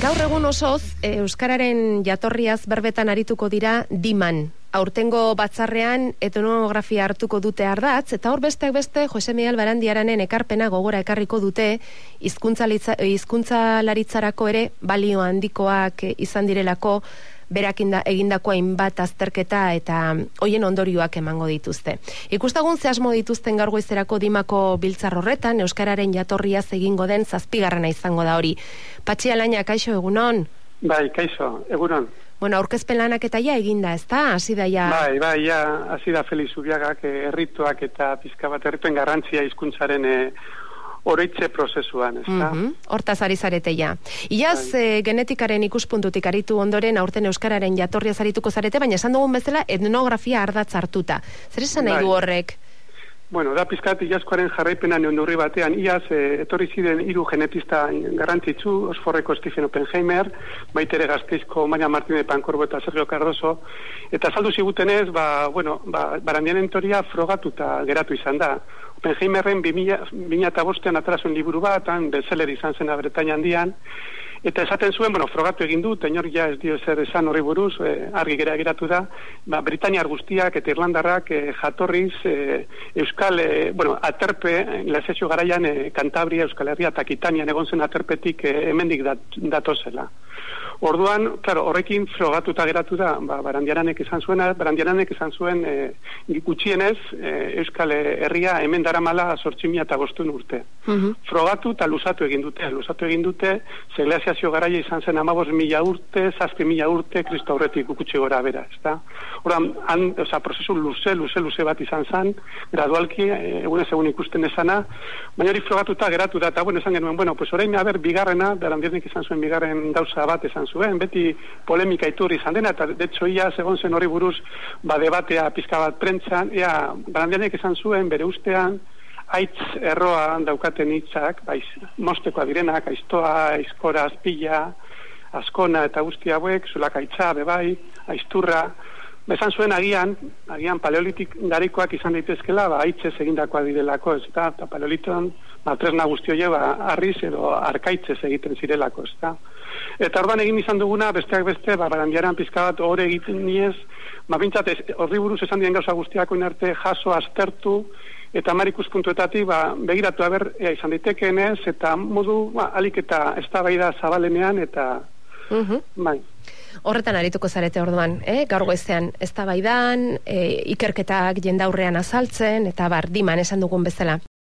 Gaur egun osoz, eh, Euskararen jatorriaz berbetan arituko dira diman. Aurtengo batzarrean etnografia hartuko dute ardatz, eta hor besteak beste Jose Miguel Barandiaranen ekarpena gogora ekarriko dute hizkuntza laritzarako ere balio handikoak izan direlako berak egindakoa inbat azterketa eta hoien ondorioak emango dituzte. Ikustagun ze asmo dituzten gaur goizerako dimako biltzar horretan, Euskararen jatorria egingo den zazpigarrena izango da hori. Patxi alaina, kaixo egunon? Bai, kaixo, egunon. Bueno, aurkezpen lanak eta ja eginda, ez da? Hasi da ja... Bai, bai, ja, hasi da Felix Ubiagak errituak eta pizka bat errituen garrantzia hizkuntzaren eh, oroitze prozesuan, ez da? Mm Hortaz ari zarete ja. Iaz, e, genetikaren ikuspuntutik aritu ondoren, aurten Euskararen jatorria zarituko zarete, baina esan dugun bezala etnografia ardatz hartuta. Zer esan nahi du bai. horrek? Bueno, da pizkat iazkoaren jarraipena neondurri batean, iaz, e, etorri ziren hiru genetista garrantzitsu, osforreko Stephen Oppenheimer, baitere gazteizko Maria Martínez Pankorbo eta Sergio Cardoso, eta saldu zigutenez, ba, bueno, ba, barandianen toria frogatuta geratu izan da. Oppenheimerren 2005an atrasun liburu bat, bestseller izan zena Bretaña handian, Eta esaten zuen, bueno, frogatu egin du, tenor ja ez dio zer esan horri buruz, e, argi gera geratu da, ba, Britaniar guztiak eta Irlandarrak e, jatorriz e, Euskal, e, bueno, aterpe, lesesio garaian e, Kantabria, Euskal Herria eta Kitanian egon zen aterpetik e, hemendik dat, datozela. Orduan, claro, horrekin frogatuta geratu da, ba, barandiaranek izan zuena, barandiaranek izan zuen e, gutxienez e, Euskal Herria hemen daramala sortximia eta gostun urte. Mhm. Frogatu eta lusatu egin dute, lusatu egin dute, segleziazio garaia izan zen amabos mila urte, zazpi mila urte, kristo horretik gukutxe gora bera, ez da? han, oza, prozesu luze, luze, luze bat izan zen, gradualki, e, egunez egun ikusten esana, baina hori frogatuta geratu da, eta bueno, esan genuen, bueno, pues orain, haber, bigarrena, barandiaranek izan zuen bigarren gauza bat esan zuen, beti polemika iturri izan dena, eta detxo ia, segon zen hori buruz, ba, debatea pizka bat prentzan, ea, barandianek izan zuen, bere ustean, aitz erroa daukaten hitzak, baiz, mostekoa direnak, aiztoa, aizkora, azpila, askona eta guzti hauek, zulak aitza, bebai, aizturra, Bezan zuen agian, agian paleolitik garikoak izan daitezkela, ba, aitzez egindakoa direlako, ez da, eta paleoliton, ba, tresna guztio ba, arriz edo arkaitzez egiten zirelako, ez da. Eta orban egin izan duguna, besteak beste, ba, barandiaran pizka bat hori egiten niez, ba, bintzat, horri buruz esan dien gauza guztiako inarte jaso, aztertu, eta marikus puntuetatik, ba, begiratu haber, ea, izan ez, eta modu, ba, alik eta ez da zabalenean, eta, uh bai. Horretan arituko zarete orduan, eh? gaur goizean ez da baidan, e, ikerketak jendaurrean azaltzen, eta bar, diman esan dugun bezala.